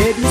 Ladies